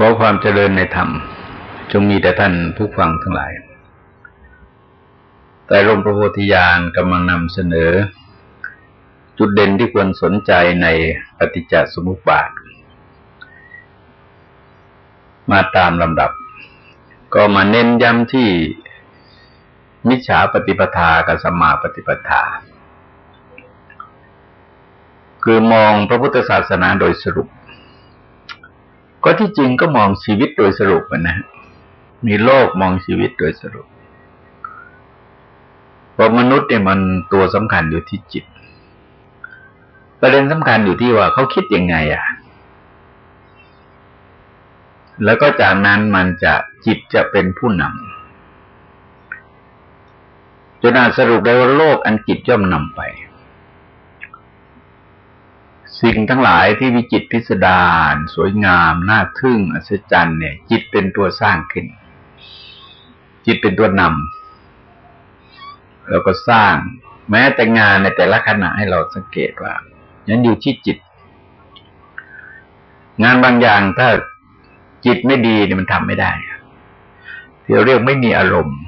ขอความเจริญในธรรม จงมีแต่ท่านผู้ฟังทั้งหลาย แต่ลมพระโพธิญาณกำลังนำเสนอ จุดเด่นที่ควรสนใจในปฏิจจสมุปบาท มาตามลำดับ ก็มาเน้นย้ำที่มิจฉาปฏิปทากับสมมาปฏิปทา คือมองพระพุทธศาสนาโดยสรุป ก็ที่จริงก็มองชีวิตโดยสรุปนะ มีโลกมองชีวิตโดยสรุปเพราะมนุษย์เนี่ยมันตัวสำคัญอยู่ที่จิต ประเด็นสำคัญอยู่ที่ว่าเขาคิดยังไงอะ แล้วก็จากนั้นมันจะจิตจะเป็นผู้นำจนอาจสรุปได้ว่าโลกอันจิตย่อมนำไป สิ่งทั้งหลายที่วิจิตพิสดารสวยงาม น่าทึ่ง อัศจรรย์เนี่ย จิตเป็นตัวสร้างขึ้น จิตเป็นตัวนำแล้วก็สร้าง แม้แต่งานในแต่ละขณะให้เราสังเกตว่านั้นอยู่ที่จิต งานบางอย่างถ้าจิตไม่ดีเนี่ยมันทำไม่ได้เดี๋ยวเรียกไม่มีอารมณ์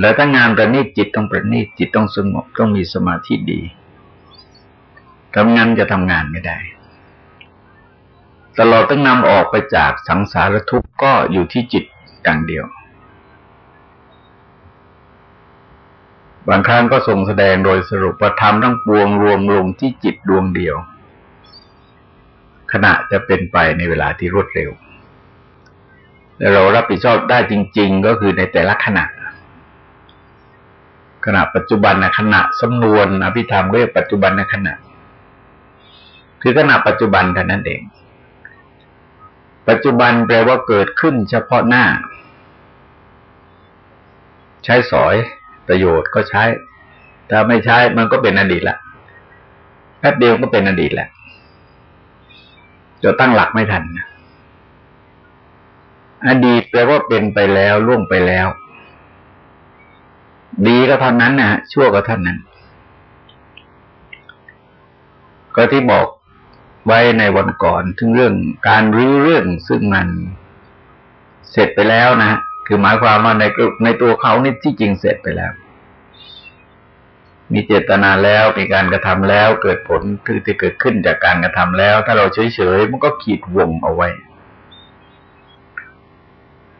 แล้วถ้างานประณีตจิตต้องประณีตจิตต้องสงบต้องมีสมาธิดี ทำงานจะทำงานไม่ได้ ตลอดต้องนำออกไปจากสังสารทุกข์ก็อยู่ที่จิตดังเดียว บางครั้งก็ทรงแสดงโดยสรุปว่าธรรมทั้งปวงรวมลงที่จิตดวงเดียว ขณะจะเป็นไปในเวลาที่รวดเร็วและเรารับผิดชอบได้จริง ๆ ก็คือในแต่ละขณะขณะปัจจุบันนะขณะสำนวนอภิธรรมเรียกปัจจุบันนะขณะ คือขณะปัจจุบันเท่านั้นเอง ปัจจุบันแปลว่าเกิดขึ้นเฉพาะหน้า ใช้สอยประโยชน์ก็ใช้ ถ้าไม่ใช้มันก็เป็นอดีตละแป๊บเดียวก็เป็นอดีตแหละจะตั้งหลักไม่ทัน อดีตแปลว่าเป็นไปแล้วล่วงไปแล้ว ดีก็เท่านั้นนะชั่วก็เท่านั้น ก็ที่บอก ไว้ในวันก่อนถึงเรื่องการรื้อเรื่องซึ่งมันเสร็จไปแล้วนะคือหมายความว่าในในตัวเขานี่ที่จริงเสร็จไปแล้ว มีเจตนาแล้วมีการกระทำแล้ว เกิดผลคือที่เกิดขึ้นจากการกระทำแล้ว ถ้าเราเฉยๆมันก็ขีดวงเอาไว้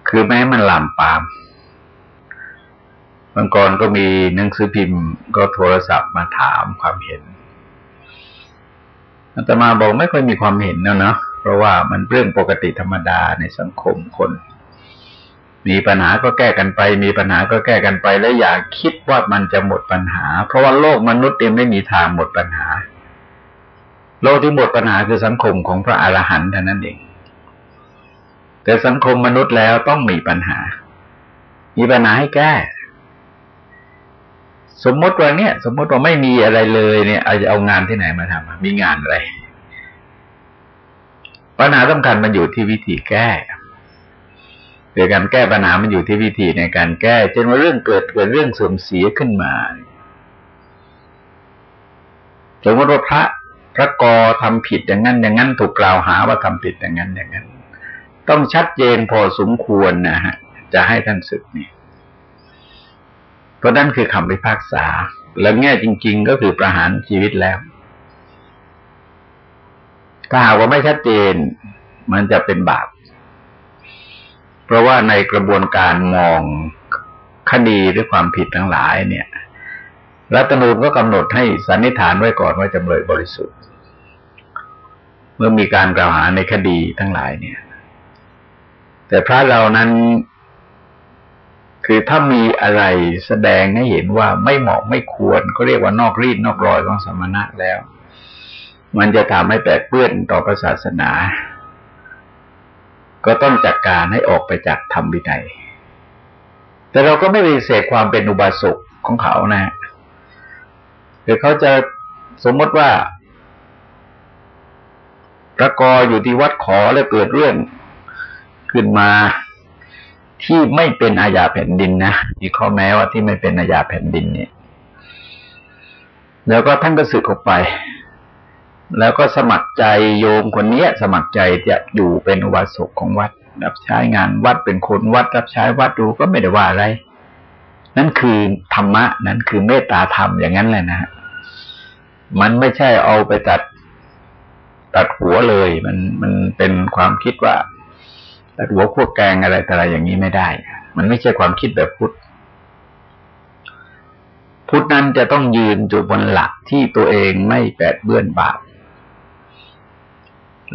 คือแม้มันลามปามบางกรก็มีหนังสือพิมพ์ก็โทรศัพท์มาถามความเห็น อาตมาบอกไม่ค่อยมีความเห็นนะเนาะเพราะว่ามันเรื่องปกติธรรมดาในสังคมคน มีปัญหาก็แก้กันไป มีปัญหาก็แก้กันไป แล้วอย่าคิดว่ามันจะหมดปัญหา เพราะว่าโลกมนุษย์เองไม่มีทางหมดปัญหา โลกที่หมดปัญหาคือสังคมของพระอรหันต์เท่านั้นเองแต่สังคมมนุษย์แล้วต้องมีปัญหา มีปัญหาให้แก้ สมมติว่าเนี่ย สมมติว่าไม่มีอะไรเลยเนี่ยอาจะเอางานที่ไหนมาทำมีงานอะไรปัญหาสำคัญมันอยู่ที่วิธีแก้เกิดการแก้ปัญหามันอยู่ที่วิธีในการแก้เช่นว่าเรื่องเกิดเกิดเรื่องเสื่อมเสียขึ้นมา สมมติว่าพระพระกอทำผิดอย่างนั้น อย่างนั้นถูกกล่าวหาว่าทำผิดอย่างนั้นอย่างนั้น ต้องชัดเจนพอสมควรนะฮะ จะให้ท่านศึกนี่เพ ราะนั่นคือคำพิพากษา แล้วแง่จริง ๆ ก็คือประหารชีวิตแล้ว ถ้าหากว่าไม่ชัดเจน มันจะเป็นบาป เพราะว่าในกระบวนการมองคดีหรือความผิดทั้งหลาย เนี่ย รัฐนูญก็กำหนดให้สันนิษฐานไว้ก่อนว่าจำเลยบริสุทธิ์ เมื่อมีการกล่าวหาในคดีทั้งหลายเนี่ย แต่พระเรานั้น คือถ้ามีอะไรแสดงให้เห็นว่าไม่เหมาะไม่ควร ก็เรียกว่านอกรีดนอกรอยของสมณะแล้ว มันจะทำให้แปดเปื้อนต่อศาสนา ก็ต้องจัดการให้ออกไปจากธรรมวินัยแต่เราก็ไม่ปฏิเสธความเป็นอุบาสกของเขานะคือเขาจะสมมติว่าประกออยู่ที่วัดขอแล้วเกิดเรื่องขึ้นมา ที่ไม่เป็นอาญาแผ่นดินนะมีข้อแม้ว่าที่ไม่เป็นอาญาแผ่นดินเนี่ย แล้วก็ท่านก็สึกออกไป แล้วก็สมัครใจโยมคนนี้สมัครใจจะอยู่เป็นอุบาสกของวัด รับใช้งานวัดเป็นคนวัด รับใช้วัดดูก็ไม่ได้ว่าอะไร นั่นคือธรรมะ นั่นคือเมตตาธรรมอย่างนั้นแหละนะมันไม่ใช่เอาไปตัดตัดหัวเลย มันมันเป็นความคิดว่า ตัดหัวขั้วแกงอะไรแต่อะไรอย่างนี้ไม่ได้ มันไม่ใช่ความคิดแบบพุทธ พุทธนั้นจะต้องยืนอยู่บนหลักที่ตัวเองไม่แปดเบื้อนบาป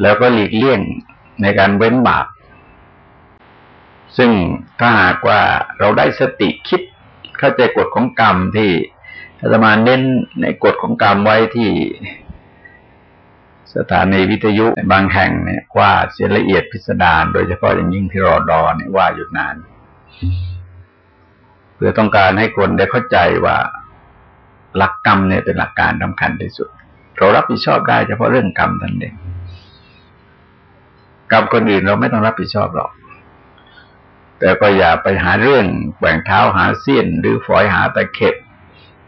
แล้วก็หลีกเลี่ยงในการเว้นบาป ซึ่งถ้าหากว่าเราได้สติคิดเข้าใจกฎของกรรมที่อาตมาเน้นในกฎของกรรมไว้ที่ สถานีวิทยุบางแห่งเนี่ยว่าเสียละเอียดพิสดารโดยเฉพาะอย่างยิ่งที่รอดอเนี่ยว่าอยู่นาน เพื่อต้องการให้คนได้เข้าใจว่าหลักกรรมเนี่ยเป็นหลักการสำคัญที่สุด เรารับผิดชอบได้เฉพาะเรื่องกรรมท่านเองกรรมคนอื่นเราไม่ต้องรับผิดชอบหรอก แต่ก็อย่าไปหาเรื่องแหว่งเท้าหาเสี้ยน หรือฝอยหาตะเข็บ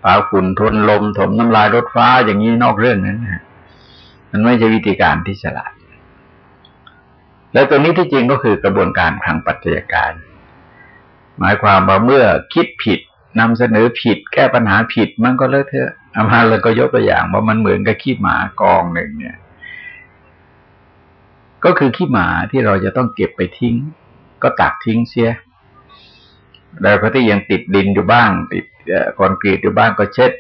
ปาฝุ่นทนลมถมน้ำลายรถฟ้าอย่างนี้นอกเรื่องนั้นนะ มันไม่ใช่วิธีการที่ฉลาด แล้วตัวนี้ที่จริงก็คือกระบวนการทางปัจจัยการ หมายความว่าเมื่อคิดผิดนำเสนอผิด แก้ปัญหาผิดมันก็เลอะเทอะอามาเลยก็ยกตัวอย่างว่ามันเหมือนกับขี้หมากองหนึ่งเนี่ย ก็คือขี้หมาที่เราจะต้องเก็บไปทิ้ง ก็ตักทิ้งเสียแล้วก็ที่ยังติดดินอยู่บ้าง ติดคอนกรีตอยู่บ้างก็เช็ด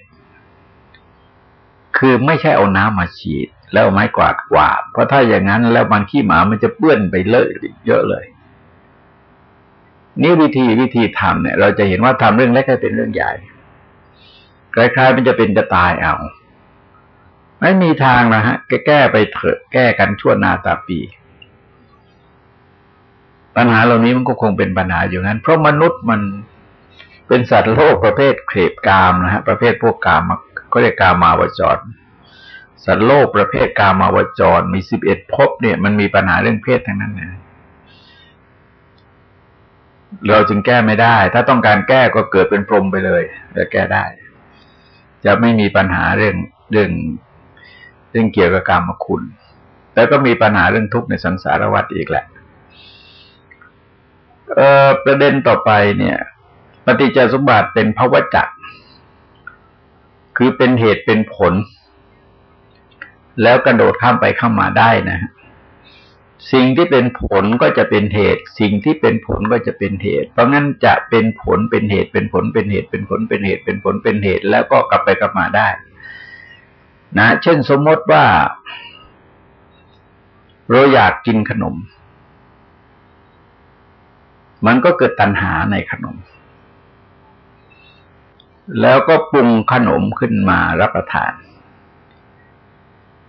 คือไม่ใช่เอาน้ำมาฉีด แล้วไม้กวาดกวาด เพราะถ้าอย่างนั้นแล้วมันขี้หมามันจะเปื้อนไปเลอะเยอะเลย นี่วิธีวิธีทำเนี่ย เราจะเห็นว่าทำเรื่องเล็กให้เป็นเรื่องใหญ่คล้ายๆมันจะเป็นจะตายเอา ไม่มีทางนะฮะแก้ไปเถอะแก้กันชั่วนาตาปี ปัญหาเหล่านี้มันก็คงเป็นปัญหาอยู่นั้น เพราะมนุษย์มันเป็นสัตว์โลกประเภทเขบกามนะฮะประเภทพวกกามก็เรียกกามาวจร สัตว์โลกประเภทกามาวจร มีสิบเอ็ดภพเนี่ย มันมีปัญหาเรื่องเพศทั้งนั้นนะเราจึงแก้ไม่ได้ ถ้าต้องการแก้ก็เกิดเป็นพรหมไปเลยจะแก้ได้ จะไม่มีปัญหาเรื่องเรื่องเรื่องเกี่ยวกับกรรมคุณแล้วก็มีปัญหาเรื่องทุกข์ในสังสารวัฏอีกแหละเอ่อประเด็นต่อไปเนี่ย ปฏิจจสมบัติเป็นภวจักคือเป็นเหตุเป็นผล แล้วกระโดดข้ามไปข้ามมาได้นะ สิ่งที่เป็นผลก็จะเป็นเหตุ สิ่งที่เป็นผลก็จะเป็นเหตุ เพราะงั้นจะเป็นผลเป็นเหตุเป็นผลเป็นเหตุเป็นผลเป็นเหตุเป็นผลเป็นเหตุ แล้วก็กลับไปกลับมาได้ นะ เช่นสมมติว่าเราอยากกินขนม มันก็เกิดตัณหาในขนม แล้วก็ปรุงขนมขึ้นมารับประทาน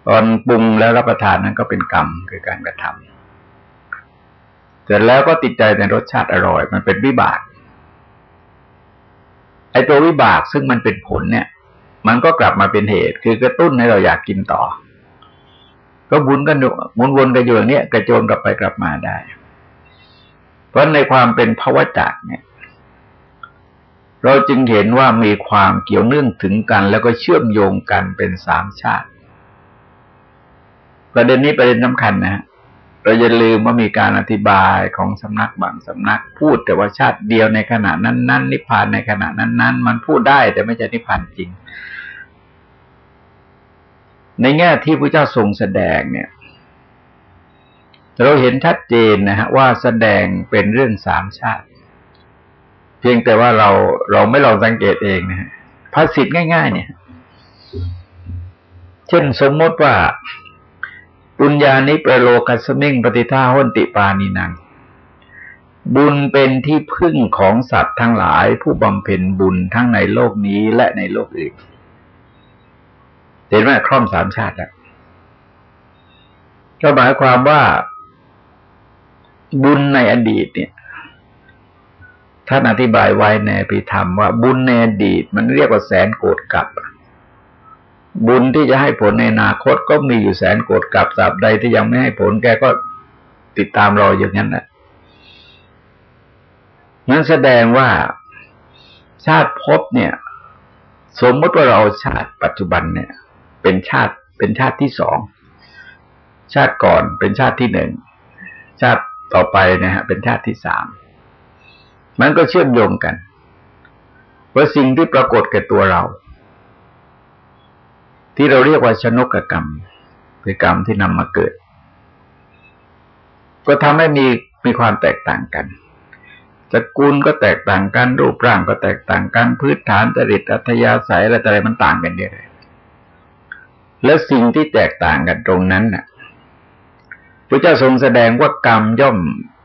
ตอนปรุงแล้วรับประทานนั้นก็เป็นกรรมคือการกระทำเสร็จแล้วก็ติดใจในรสชาติอร่อย มันเป็นวิบากไอ้ตัววิบากซึ่งมันเป็นผลเนี่ย มันก็กลับมาเป็นเหตุ คือกระตุ้นให้เราอยากกินต่อ ก็บุญกันหมุนวนกันอยู่อย่างนี้กระโจนกลับไปกลับมาได้ เพราะในความเป็นภาวะจักเนี่ย เราจึงเห็นว่ามีความเกี่ยวเนื่องถึงกัน แล้วก็เชื่อมโยงกันเป็นสามชาติ ประเด็นนี้ประเด็นสำคัญนะเราอย่าลืมว่ามีการอธิบายของสำนักบางสำนัก พูดแต่ว่าชาติเดียวในขณะนั้นนั้นนิพพานในขณะนั้นนั้นมันพูดได้แต่ไม่ใช่นิพพานจริง ในแง่ที่พระเจ้าทรงแสดงเนี่ย เราเห็นชัดเจนนะฮะว่าแสดงเป็นเรื่องสามชาติ เพียงแต่ว่าเราเราไม่ลองสังเกตเองนะฮะภาษิตง่าย ๆ เนี่ย เช่นสมมติว่า ปุญญานิประโลกัสมิงปฏิท่าหนติปานินัง บุญเป็นที่พึ่งของสัตว์ทั้งหลายผู้บำเพ็ญบุญทั้งในโลกนี้และในโลกอื่น เห็นไหมคร่อมสามชาติแล้วก็หมายความว่าบุญในอดีตเนี่ยท่านอธิบายไว้ในพิธรรมว่าบุญในอดีตมันเรียกว่าแสนโกรธกับ บุญที่จะให้ผลในอนาคตก็มีอยู่แสนโกรธกับสับใดที่ยังไม่ให้ผลแกก็ติดตามรออย่างนั้นแหละนั้นแสดงว่าชาติภพเนี่ย สมมติว่าเราชาติปัจจุบันเนี่ย เป็นชาติเป็นชาติที่สองชาติก่อนเป็นชาติที่หนึ่งชาติต่อไปนะฮะเป็นชาติที่สามมันก็เชื่อมโยงกันว่าสิ่งที่ปรากฏแก่ตัวเรา ที่เราเรียกว่าชนกกรรม คือกรรมที่นำมาเกิด ก็ทำให้มีมีความแตกต่างกันสกุลก็แตกต่างกัน รูปร่างก็แตกต่างกัน พื้นฐานจริตอัธยาศัยอะไรอะไรมันต่างกันเยอะเลยแล้วสิ่งที่แตกต่างกันตรงนั้นน่ะพระเจ้าทรงแสดงว่ากรรมย่อม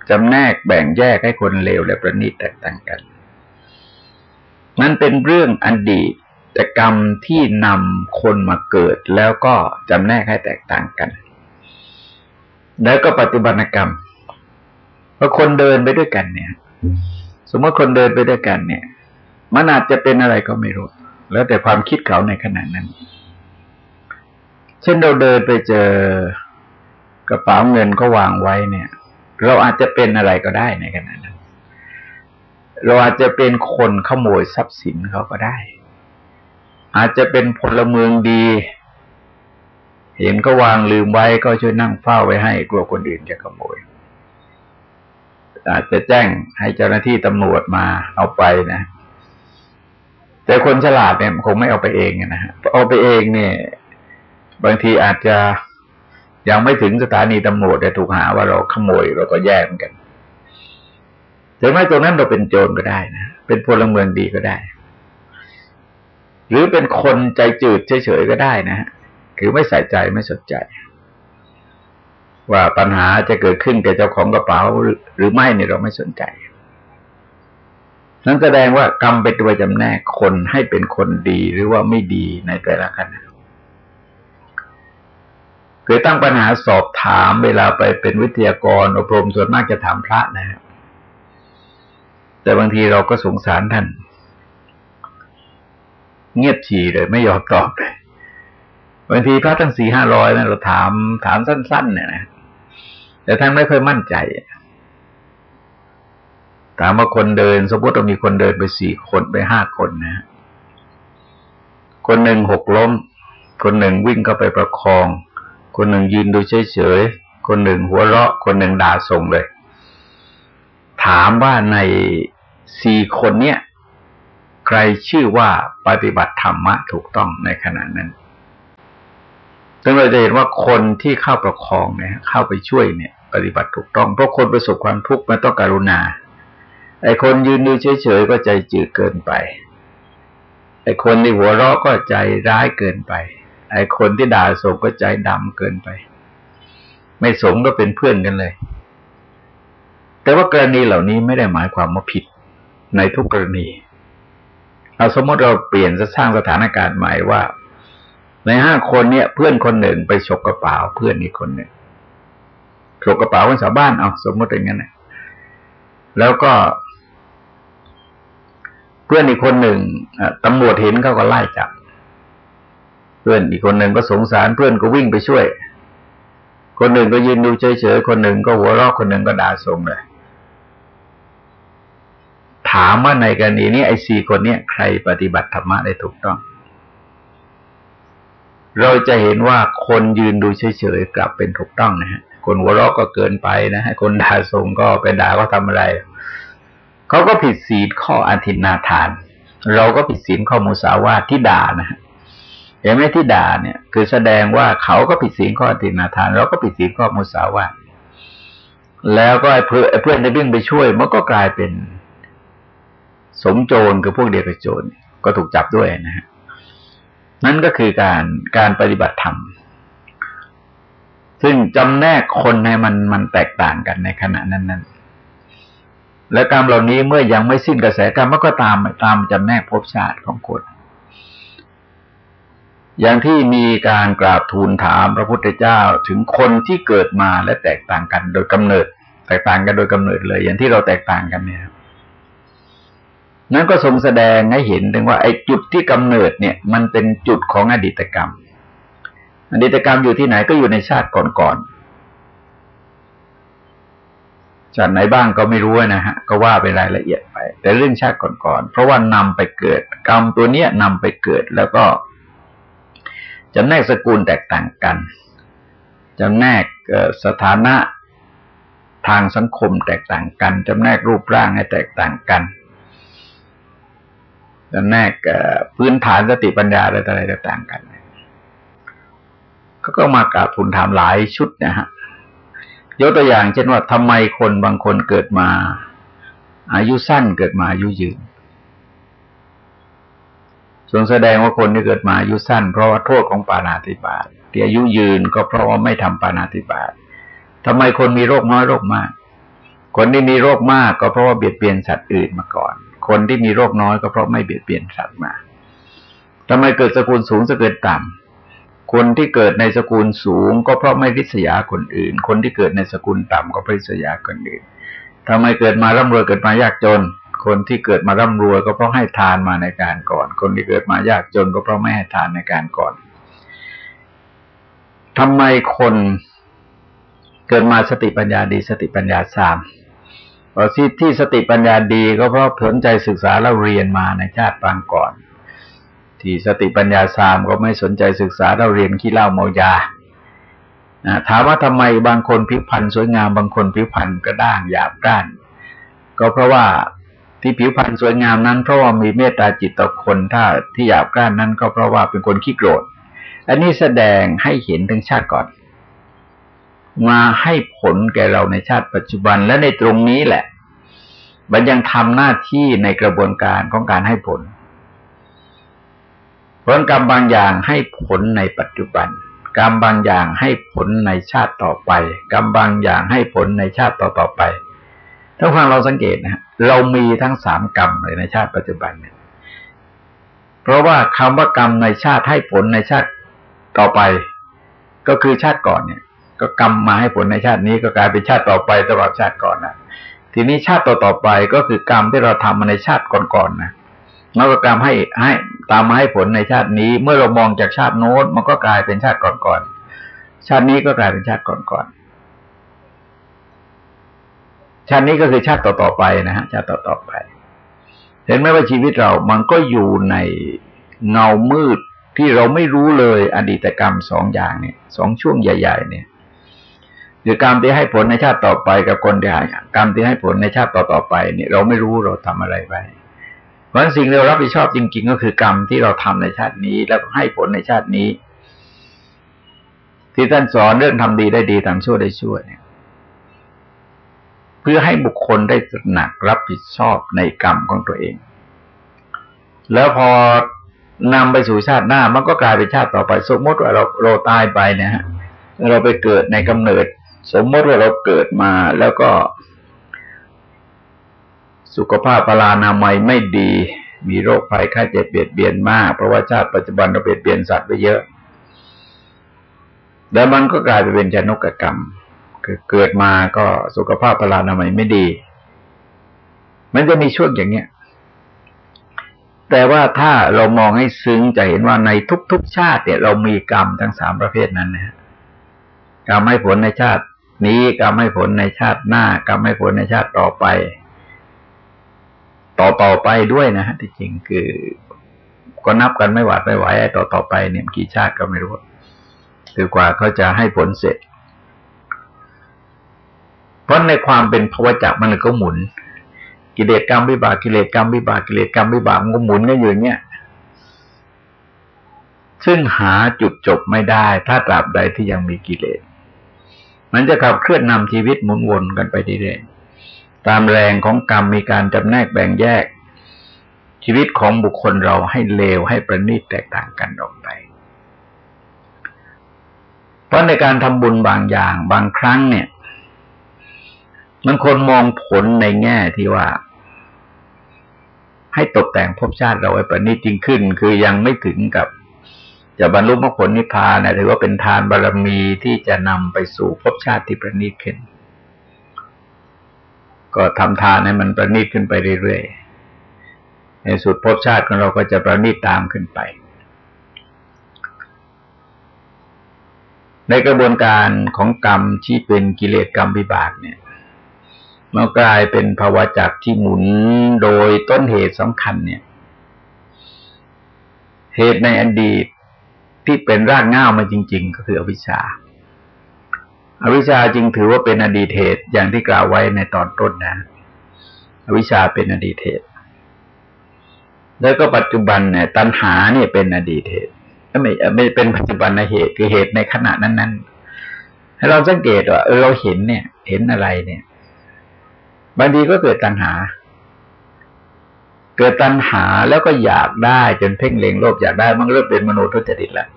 จำแนกแบ่งแยกให้คนเลวและประณีตแตกต่างกัน นั้นเป็นเรื่องอดีต แต่กรรมที่นำคนมาเกิดแล้วก็จำแนกให้แตกต่างกัน แล้วก็ปฏิบัติกรรมพอคนเดินไปด้วยกันเนี่ย สมมติคนเดินไปด้วยกันเนี่ย มันอาจจะเป็นอะไรก็ไม่รู้ แล้วแต่ความคิดเขาในขณะนั้น เช่นเราเดินไปเจอกระเป๋าเงินก็วางไว้เนี่ย เราอาจจะเป็นอะไรก็ได้ในขณะนั้น เราอาจจะเป็นคนขโมยทรัพย์สินเขาก็ได้ อาจจะเป็นพลเมืองดี เห็นก็วางลืมไว้ก็ช่วยนั่งเฝ้าไว้ให้กลัวคนอื่นจะขโมย อาจจะแจ้งให้เจ้าหน้าที่ตำรวจมาเอาไปนะ แต่คนฉลาดเนี่ยคงไม่เอาไปเองนะฮะเอาไปเองเนี่ย บางทีอาจจะยังไม่ถึงสถานีตำรวจแต่ถูกหาว่าเราขโมยเราก็แย่เหมือนกันถึงแม้ตรงนั้นเราเป็นโจรก็ได้นะ เป็นพลเมืองดีก็ได้ หรือเป็นคนใจจืดเฉยๆก็ได้นะฮะคือไม่ใส่ใจไม่สนใจ ว่าปัญหาจะเกิดขึ้นแก่เจ้าของกระเป๋าหรือไม่เนี่ยเราไม่สนใจ นั้นแสดงว่ากรรมเป็นตัวจำแนกคนให้เป็นคนดีหรือว่าไม่ดีในแต่ละขณะคือตั้งปัญหาสอบถามเวลาไปเป็นวิทยากรอบรมส่วนมากจะถามพระนะครับแต่บางทีเราก็สงสารท่าน เงียบฉี่เลย ไม่ยอมตอบเลยบางทีพระตั้งสี่ห้าร้อยนะเราถามถามสั้น ๆ เนี่ยนะแต่ท่านไม่ค่อยมั่นใจถามว่าคนเดิน สมมติเรามีคนเดินไปสี่คนไปห้าคนนะ คนหนึ่งหกล้ม คนหนึ่งวิ่งเข้าไปประคอง คนหนึ่งยืนดูเฉยๆคนหนึ่งหัวเราะ คนหนึ่งด่าส่งเลย ถามว่าในสี่คนเนี้ย ใครชื่อว่าปฏิบัติธรรมะถูกต้องในขณะนั้นซึ่งเราจะเห็นว่าคนที่เข้าประคองเนี่ยเข้าไปช่วยเนี่ย ปฏิบัติถูกต้อง เพราะคนประสบความทุกข์มันต้องการุณา ไอ้คนยืนดูเฉยๆก็ใจจืดเกินไป ไอ้คนที่หัวเราะก็ใจร้ายเกินไป ไอ้คนที่ด่าสงก็ใจดำเกินไป ไม่สมก็เป็นเพื่อนกันเลย แต่ว่ากรณีเหล่านี้ไม่ได้หมายความว่าผิดในทุกกรณี เอาสมมติเราเปลี่ยนจะสร้างสถานการณ์ใหม่ว่า ในห้าคนเนี่ย เพื่อนคนหนึ่งไปฉกกระเป๋าเพื่อนอีกคนหนึ่งฉกกระเป๋าของชาวบ้านเอาสมมติอย่างนั้นนะแล้วก็ เพื่อนอีกคนหนึ่งตำรวจเห็นเขาก็ไล่จับ เพื่อนอีกคนหนึ่งก็สงสารเพื่อนก็วิ่งไปช่วย คนหนึ่งก็ยืนดูเฉยๆคนหนึ่งก็หัวเราะคนหนึ่งก็ด่าส่งเลย ถามว่าในกรณีนี้ไอ้สี่คนนี้ใครปฏิบัติธรรมะได้ถูกต้อง เราจะเห็นว่าคนยืนดูเฉยๆกลับเป็นถูกต้องนะฮะคนหัวเราะก็เกินไปนะฮะคนด่าทรงก็ไปด่าก็ทำอะไรเขาก็ผิดศีลข้ออธินาทาน เราก็ผิดศีลข้อมุสาวาทที่ด่านะฮะเห็นไหมที่ด่าเนี่ย คือแสดงว่าเขาก็ผิดศีลข้ออธินาทาน เราก็ผิดศีลข้อมุสาวาทแล้วก็ไอ้เพื่อนเพื่อนได้วิ่งไปช่วยมันก็กลายเป็น สมโจรคือพวกเดียวกับโจรก็ถูกจับด้วยนะฮะนั่นก็คือการการปฏิบัติธรรม ซึ่งจำแนกคนในมันมันแตกต่างกันในขณะนั้นนั้นและกรรมเหล่านี้เมื่อยังไม่สิ้นกระแสกรรมมันก็ตามตามจำแนกภพชาติของคน อย่างที่มีการกราบทูลถามพระพุทธเจ้าถึงคนที่เกิดมาและแตกต่างกันโดยกำเนิด แตกต่างกันโดยกำเนิดเลย อย่างที่เราแตกต่างกันเนี่ย นั้นก็ทรงแสดงให้เห็นถึงว่าไอ้จุดที่กำเนิดเนี่ย มันเป็นจุดของอดีตกรรม อดีตกรรมอยู่ที่ไหนก็อยู่ในชาติก่อนๆชาติไหนบ้างก็ไม่รู้นะฮะ ก็ว่าเป็นรายละเอียดไป แต่เรื่องชาติก่อนๆเพราะว่านำไปเกิด กรรมตัวเนี้ยนำไปเกิดแล้วก็จำแนกสกุลแตกต่างกันจำแนกสถานะทางสังคมแตกต่างกันจำแนกรูปร่างให้แตกต่างกัน จำแนกพื้นฐานสติปัญญาอะไรอะไรต่างกันก็ก็มากราบทูลถามหลายชุดนะฮะยกตัวอย่าง เช่นว่าทำไมคนบางคนเกิดมา อายุสั้นเกิดมาอายุยืนส่วนแสดงว่าคนที่เกิดมาอายุสั้น เพราะว่าโทษของปานาติบาตที่อายุยืนก็เพราะว่าไม่ทำปานาติบาตทำไมคนมีโรคน้อยโรคมาก คนที่มีโรคมากก็เพราะว่าเบียดเบียนสัตว์อื่นมาก่อน คนที่มีโรคน้อยก็เพราะไม่เบียดเบียนสัตว์มาทำไมเกิดสกุลสูงสกุลต่ำคนที่เกิดในสกุลสูง ก็เพราะไม่ริษยาคนอื่น คนที่เกิดในสกุลต่ำก็ริษยาคนอื่นทำไมเกิดมาร่ำรวยเกิดมายากจน คนที่เกิดมาร่ำรวย ก็เพราะให้ทานมาในการก่อน คนที่เกิดมายากจน ก็เพราะไม่ให้ทานในการก่อนทำไมคนเกิดมาสติปัญญาดีสติปัญญาสาม ที่ที่สติปัญญาดีก็เพราะสนใจศึกษาแล้วเรียนมาในชาติปางก่อน ที่สติปัญญาสามก็ไม่สนใจศึกษาเราเรียนขี้เหล้าเมายาถามว่าทำไมบางคนผิวพรรณสวยงามบางคนผิวพรรณกระด้างหยาบกร้าน ก็เพราะว่าที่ผิวพรรณสวยงามนั้นเพราะว่ามีเมตตาจิตต่อคนถ้าที่หยาบกร้านนั้นก็เพราะว่าเป็นคนขี้โกรธ อันนี้แสดงให้เห็นทั้งชาติก่อน มาให้ผลแก่เราในชาติปัจจุบันและในตรงนี้แหละ มันยังทำหน้าที่ในกระบวนการของการให้ผลผลกรรมบางอย่างให้ผลในปัจจุบัน กรรมบางอย่างให้ผลในชาติต่อไป กรรมบางอย่างให้ผลในชาติต่อต่อไป ถ้าฟังเราสังเกตนะเรามีทั้งสามกรรมเลยในชาติปัจจุบันเนี่ย เพราะว่าคำว่ากรรมในชาติให้ผลในชาติต่อไป ก็คือชาติก่อนเนี่ย ก็กรรมมาให้ผลในชาตินี้ก็กลายเป็นชาติต่อไปตลอดชาติก่อนนะทีนี้ชาติต่อต่อไปก็คือกรรมที่เราทำมาในชาติก่อนๆนะแล้วก็กรรมให้ให้ตามมาให้ผลในชาตินี้ เมื่อเรามองจากชาติโน้นมันก็กลายเป็นชาติก่อนๆชาตินี้ก็กลายเป็นชาติก่อนๆชาตินี้ก็คือชาติต่อๆไปนะฮะชาติต่อๆไป เห็นไหมว่าชีวิตเรามันก็อยู่ในเงามืดที่เราไม่รู้เลยอดีตกรรมสองอย่างเนี่ยสองช่วงใหญ่ ๆ เนี่ย คือกรรมที่ให้ผลในชาติต่อไปกับคนที่ให้กรรมที่ให้ผลในชาติต่อๆไปเนี่ยเราไม่รู้เราทำอะไรไปเพราะสิ่งที่เรารับผิดชอบจริง ๆ ก็คือกรรมที่เราทำในชาตินี้ แล้วให้ผลในชาตินี้ ที่ท่านสอนเรื่องทำดีได้ดีทำชั่วได้ชั่วเนี่ย เพื่อให้บุคคลได้ตระหนักรับผิดชอบในกรรมของตัวเอง แล้วพอนำไปสู่ชาติหน้ามันก็กลายเป็นชาติต่อไป สมมติว่าเราเราตายไปนะฮะเราไปเกิดในกำเนิด สมมติว่าเราเกิดมาแล้วก็ สุขภาพพลานามัยไม่ดี มีโรคภัยไข้เจ็บเบียดเบียนมาก เพราะว่าชาติปัจจุบันเราเบียดเบียนสัตว์ไปเยอะ แล้วมันก็กลายไปเป็นชนกกรรมคือเกิดมาก็สุขภาพพลานามัยไม่ดี มันจะมีช่วงอย่างเนี้ย แต่ว่าถ้าเรามองให้ซึ้งจะเห็นว่าในทุกๆชาติเนี่ยเรามีกรรมทั้งสามประเภทนั้นนะกรรมให้ผลในชาติ นี้กรรมให้ผลในชาติหน้ากรรมให้ผลในชาติต่อไป ต่อต่อไปด้วยนะฮะที่จริงคือ ก็นับกันไม่หวาดไม่ไหวไอ้ต่อต่อไปเนี่ยกี่ชาติก็ไม่รู้คือกว่าเขาจะให้ผลเสร็จ เพราะในความเป็นภวจักมันก็หมุน กิเลสกรรมวิบากกิเลสกรรมวิบากกิเลสกรรมวิบากมันก็หมุนกันอยู่อย่างเงี้ยซึ่งหาจุดจบไม่ได้ ถ้าตราบใดที่ยังมีกิเลส มันจะขับเคลื่อนนำชีวิตหมุนวนกันไปเรื่อยๆตามแรงของกรรมมีการจำแนกแบ่งแยก ชีวิตของบุคคลเราให้เลวให้ประณีตแตกต่างกันออกไป เพราะในการทำบุญบางอย่างบางครั้งเนี่ย มันคนมองผลในแง่ที่ว่า ให้ตกแต่งภพชาติเราไว้ประณีตจริงขึ้น คือยังไม่ถึงกับ จะบรรลุมรรคผลนิพพานเนะถือว่าเป็นทานบารรมีที่จะนำไปสู่ภพชาติที่ประณีตขึ้น ก็ทำทานให้มันประณีตขึ้นไปเรื่อยๆ ในสุดภพชาติของเราก็จะประณีตตามขึ้นไป ในกระบวนการของกรรมที่เป็นกิเลสกรรมวิบากเนี่ยมันกลายเป็นภาวะจักที่หมุนโดยต้นเหตุสำคัญเนี่ย เหตุในอดีต ที่เป็นรากง่าวมาจริง ๆ ก็คืออวิชชาอวิชชาจึงถือว่าเป็นอดีตเหตุอย่างที่กล่าวไว้ในตอนต้นนะ อวิชชาเป็นอดีตเหตุ แล้วก็ปัจจุบันเนี่ยตัณหาเนี่ยเป็นอดีตเหตุไม่ไม่เป็นปัจจุบันเหตุคือเหตุในขณะนั้นๆให้เราสังเกตว่าเออเราเห็นเนี่ย เห็นอะไรเนี่ย บางทีก็เกิดตัณหา เกิดตัณหาแล้วก็อยากได้จนเพ่งเล็งโลภอยากได้มันเริ่มเป็นมโนทุจริตแล้ว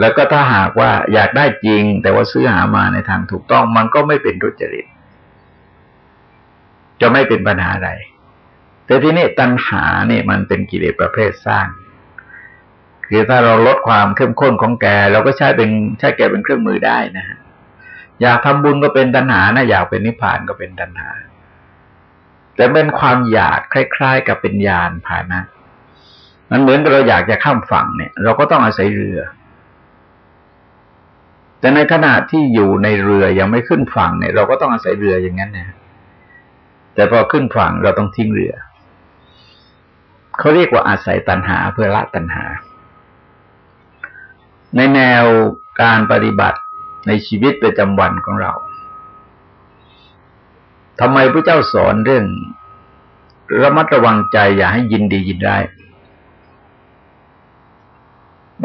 แล้วก็ถ้าหากว่าอยากได้จริง แต่ว่าซื้อหามาในทางถูกต้องมันก็ไม่เป็นทุจริต จะไม่เป็นปัญหาอะไรแต่ที่นี้ตัณหาเนี่ยมันเป็นกิเลสประเภทสร้างคือถ้าเราลดความเข้มข้นของแกเราก็ใช้เป็นใช้แกเป็นเครื่องมือได้นะฮะอยากทำบุญก็เป็นตัณหานะอยากเป็นนิพพานก็เป็นตัณหา แต่เป็นความอยากคล้าย ๆ กับเป็นญาณภานะ มันเหมือนกับเราอยากจะข้ามฝั่งเนี่ย เราก็ต้องอาศัยเรือ แต่ในขณะที่อยู่ในเรือยังไม่ขึ้นฝั่งเนี่ย เราก็ต้องอาศัยเรืออย่างนั้นนะแต่พอขึ้นฝั่งเราต้องทิ้งเรือเขาเรียกว่าอาศัยตัณหาเพื่อละตัณหา ในแนวการปฏิบัติในชีวิตประจำวันของเรา ทำไมพระเจ้าสอนเรื่อง ระมัดระวังใจอย่าให้ยินดียินได้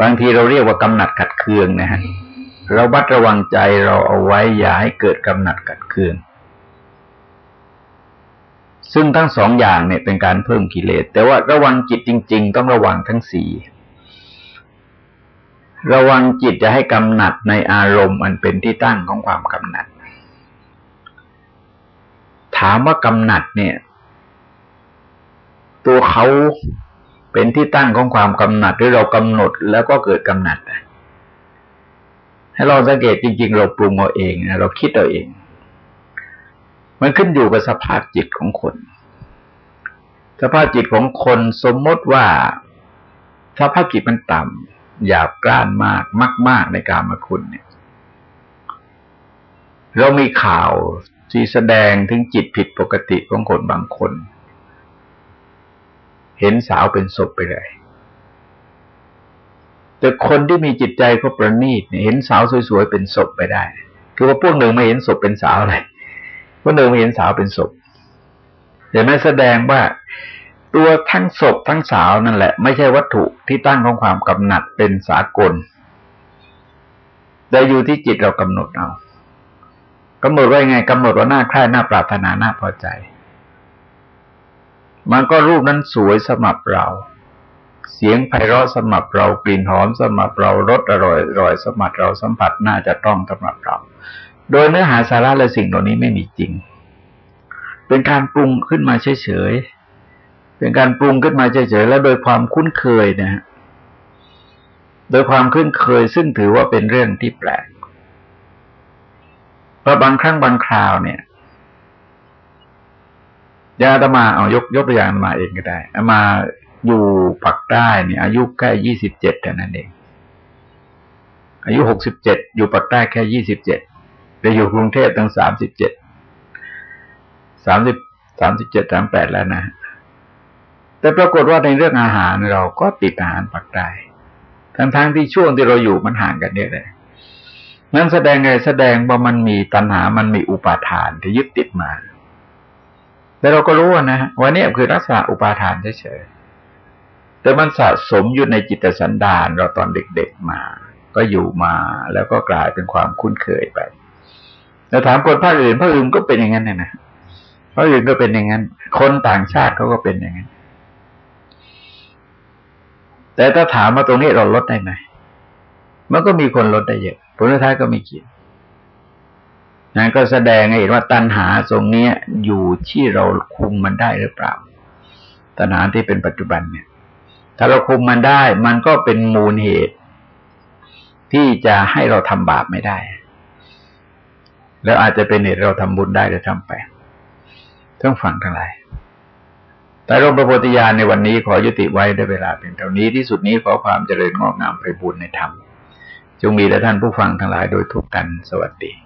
บางทีเราเรียกว่ากำหนัดขัดเคืองนะฮะเราบัดระวังใจเราเอาไว้อย่าให้เกิดกำหนัดขัดเคืองซึ่งทั้งสองอย่างเนี่ยเป็นการเพิ่มกิเลส แต่ว่าระวังจิตจริง ๆ ต้องระวังทั้งสี่ระวังจิตจะให้กำหนัดในอารมณ์อันเป็นที่ตั้งของความกำหนัด ถามว่ากำหนัดเนี่ย ตัวเขาเป็นที่ตั้งของความกำหนัดหรือเรากำหนดแล้วก็เกิดกำหนัดให้เราสังเกตจริง ๆ เราปรุงเอาเองเราคิดเอาเอง มันขึ้นอยู่กับสภาพจิตของคน สภาพจิตของคนสมมติว่าสภาพจิตมันต่ำหยาบกร้านมากมาก ๆ ในการมาคุณเนี่ย เรามีข่าว ที่แสดงถึงจิตผิดปกติของคนบางคน เห็นสาวเป็นศพไปเลย แต่คนที่มีจิตใจก็ประณีตเห็นสาวสวยๆเป็นศพไปได้ คือว่าพวกหนึ่งไม่เห็นศพเป็นสาวเลยคนหนึ่งเห็นสาวเป็นศพเห็นไหมแสดงว่าตัวทั้งศพทั้งสาวนั่นแหละ ไม่ใช่วัตถุที่ตั้งของความกำหนัดเป็นสากล แต่อยู่ที่จิตเรากำหนดเอา กำหนดว่าไงกำหนดว่าหน้าใคร่หน้าปรารถนาหน้าพอใจ มันก็รูปนั้นสวยสำหรับเรา เสียงไพเราะสำหรับเรากลิ่นหอมสำหรับเรารสอร่อยอร่อยสำหรับเราสัมผัสน่าจะต้องสำหรับเรา โดยเนื้อหาสาระและสิ่งเหล่านี้ไม่มีจริง เป็นการปรุงขึ้นมาเฉยๆเป็นการปรุงขึ้นมาเฉยๆแล้วโดยความคุ้นเคยนะฮะโดยความคุ้นเคยซึ่งถือว่าเป็นเรื่องที่แปลก เพราะบางครั้งบางคราวเนี่ยยาตมาเอายกยกตัวอย่างมาเองก็ได้มาอยู่ปักใต้เนี่ย อายุแค่ยี่สิบเจ็ดเท่นั้นเอง อายุหกสิบเจ็ดอยู่ปักใต้แค่ยี่สิบเจ็ดไปอยู่กรุงเทพตั้งสามสิบเจ็ดสามสิบสามสิบเจ็ดสามแปดแล้วนะ แต่ปรากฏว่าในเรื่องอาหารเราก็ติดอาหารปักใต้ทั้งๆทที่ช่วงที่เราอยู่มันห่างกันเยอะเลย นั้นแสดงไงแสดงว่ามันมีตัณหา มันมีอุปาทานที่ยึดติดมา แต่เราก็รู้นะว่านี่คือรักษาอุปาทานเฉยๆ แต่มันสะสมอยู่ในจิตสันดานเราตอนเด็กๆมา ก็อยู่มาแล้วก็กลายเป็นความคุ้นเคยไปแต่ถามคนภาคอื่นภาคอื่นก็เป็นอย่างนั้นนะภาคอื่นก็เป็นอย่างนั้น คนต่างชาติเขาก็เป็นอย่างนั้น แต่ถ้าถามมาตรงนี้เราลดได้ไหมมันก็มีคนลดได้เยอะ ผลท้ายก็ไมีขีดนั่นก็แสดงให้เห็นว่าตัณหาตรงนี้อยู่ที่เราคุมมันได้หรือเปล่า ตัณหาที่เป็นปัจจุบันเนี่ย ถ้าเราคุมมันได้ มันก็เป็นมูลเหตุ ที่จะให้เราทำบาปไม่ได้ แล้วอาจจะเป็นเหตุเราทำบุญได้จะทำไปต้องฟังทั้งหลายแต่ร่มประโพธิญาณในวันนี้ขอยุติไว้ได้เวลาเป็นเท่านี้ที่สุดนี้ขอความเจริญงอกงามไปบุญในธรรม จงมีแด่ท่านผู้ฟังทั้งหลายโดยทุกกันสวัสดี